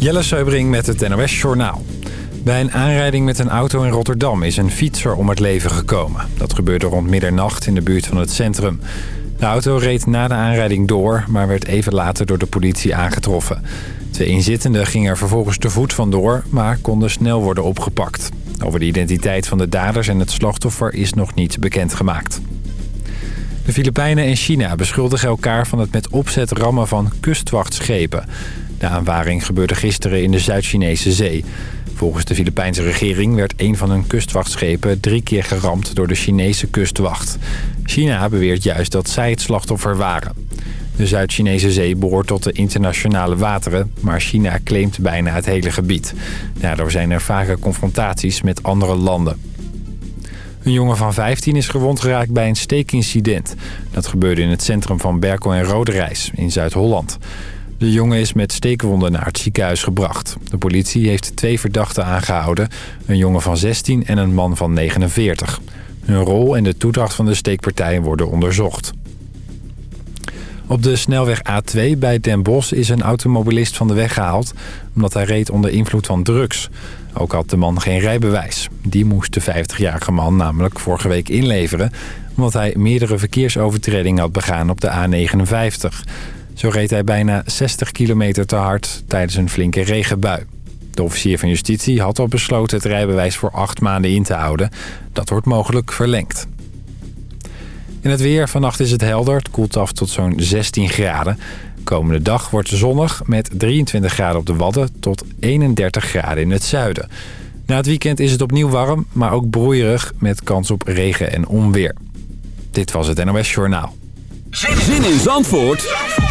Jelle Seubring met het NOS Journaal. Bij een aanrijding met een auto in Rotterdam is een fietser om het leven gekomen. Dat gebeurde rond middernacht in de buurt van het centrum. De auto reed na de aanrijding door, maar werd even later door de politie aangetroffen. Twee inzittenden gingen er vervolgens te voet vandoor, maar konden snel worden opgepakt. Over de identiteit van de daders en het slachtoffer is nog niet bekendgemaakt. De Filipijnen en China beschuldigen elkaar van het met opzet rammen van kustwachtschepen. De aanvaring gebeurde gisteren in de Zuid-Chinese zee. Volgens de Filipijnse regering werd een van hun kustwachtschepen drie keer geramd door de Chinese kustwacht. China beweert juist dat zij het slachtoffer waren. De Zuid-Chinese zee behoort tot de internationale wateren, maar China claimt bijna het hele gebied. Daardoor zijn er vaker confrontaties met andere landen. Een jongen van 15 is gewond geraakt bij een steekincident. Dat gebeurde in het centrum van Berkel en Roderijs in Zuid-Holland. De jongen is met steekwonden naar het ziekenhuis gebracht. De politie heeft twee verdachten aangehouden. Een jongen van 16 en een man van 49. Hun rol en de toedracht van de steekpartij worden onderzocht. Op de snelweg A2 bij Den Bosch is een automobilist van de weg gehaald... omdat hij reed onder invloed van drugs. Ook had de man geen rijbewijs. Die moest de 50-jarige man namelijk vorige week inleveren... omdat hij meerdere verkeersovertredingen had begaan op de A59. Zo reed hij bijna 60 kilometer te hard tijdens een flinke regenbui. De officier van justitie had al besloten het rijbewijs voor acht maanden in te houden. Dat wordt mogelijk verlengd. In het weer, vannacht is het helder. Het koelt af tot zo'n 16 graden. Komende dag wordt zonnig met 23 graden op de Wadden tot 31 graden in het zuiden. Na het weekend is het opnieuw warm, maar ook broeierig met kans op regen en onweer. Dit was het NOS Journaal. Zin in Zandvoort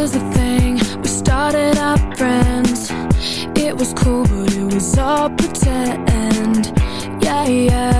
here's the thing. We started out friends. It was cool but it was all pretend. Yeah, yeah.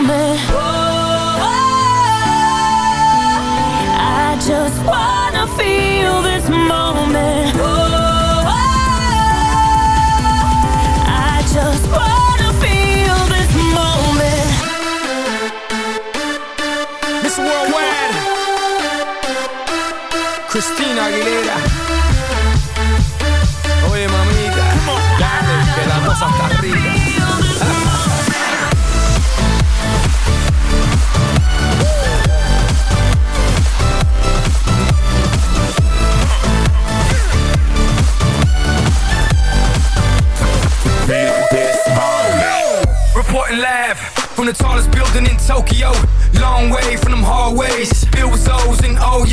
Christina Aguilera. Oye, mamita, dale, que la cosa está rica. Reporting live from the tallest building in Tokyo. Long way from them hallways. Filled with O's and O's.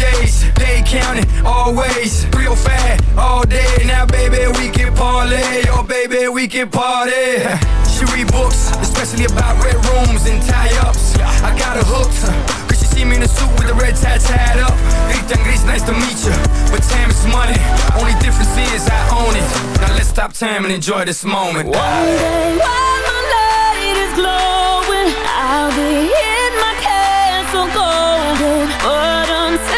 They counting always. Real fat all day. Now, baby, we can parlay. Oh, baby, we can party. She read books, especially about red rooms and tie ups. I got her hooked. See me in a suit with the red tie tied up. And Gris, nice to meet you. But time is money. Only difference is I own it. Now let's stop time and enjoy this moment. One day while my light is glowing, I'll be in castle golden. But until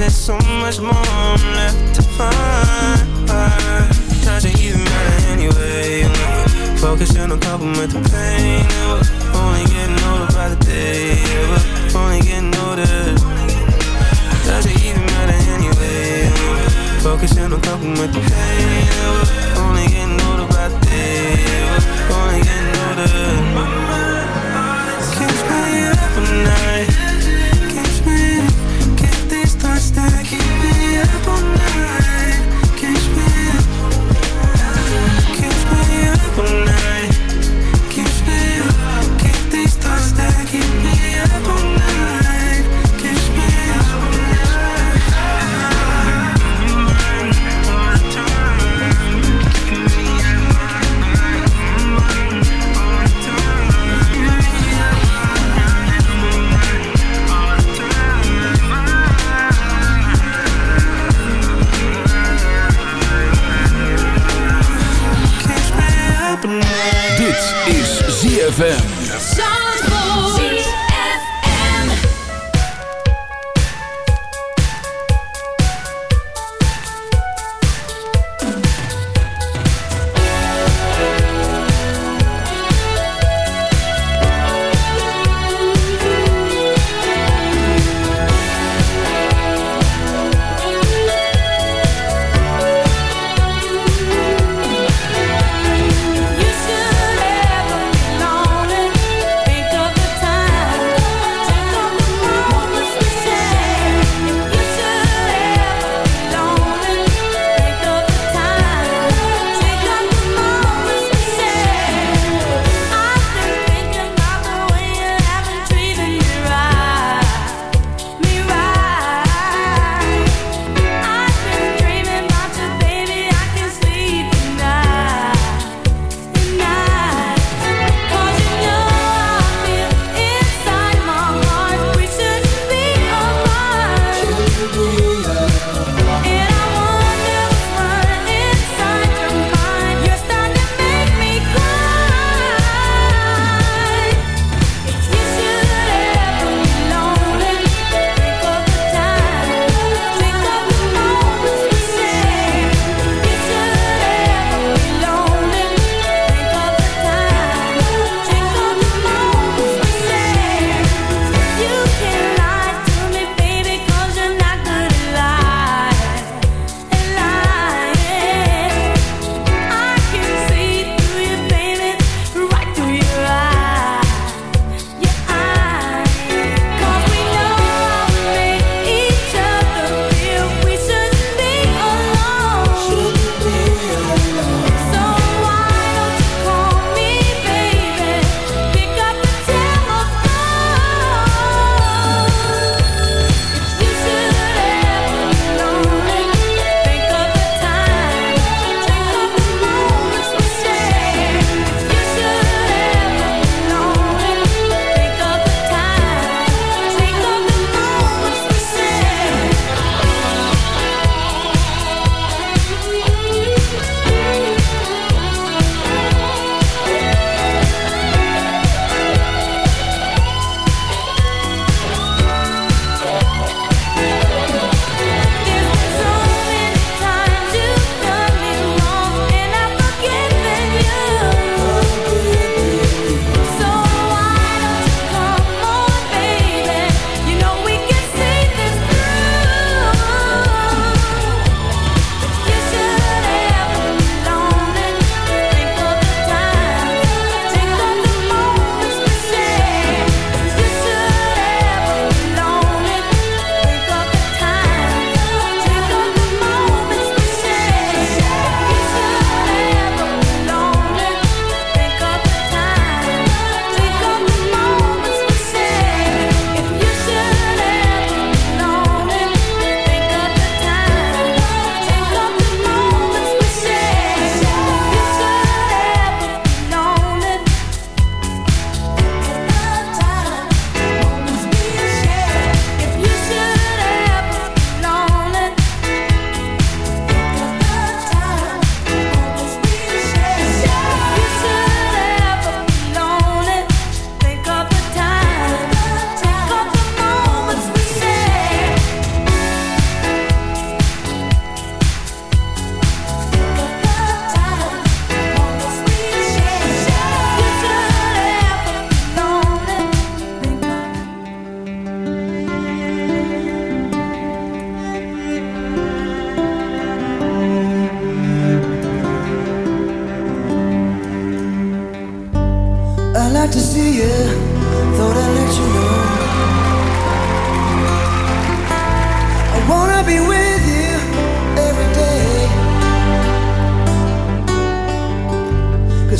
there's so much more I'm left to find. Does it even matter anyway. Focus on focusing couple with the pain. We're only getting older by the day. We're only getting older. Does it even matter anyway. Focus on focusing couple with the pain. We're only getting older by the day. We're only getting night ZFM.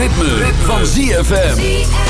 ritme, van ZFM.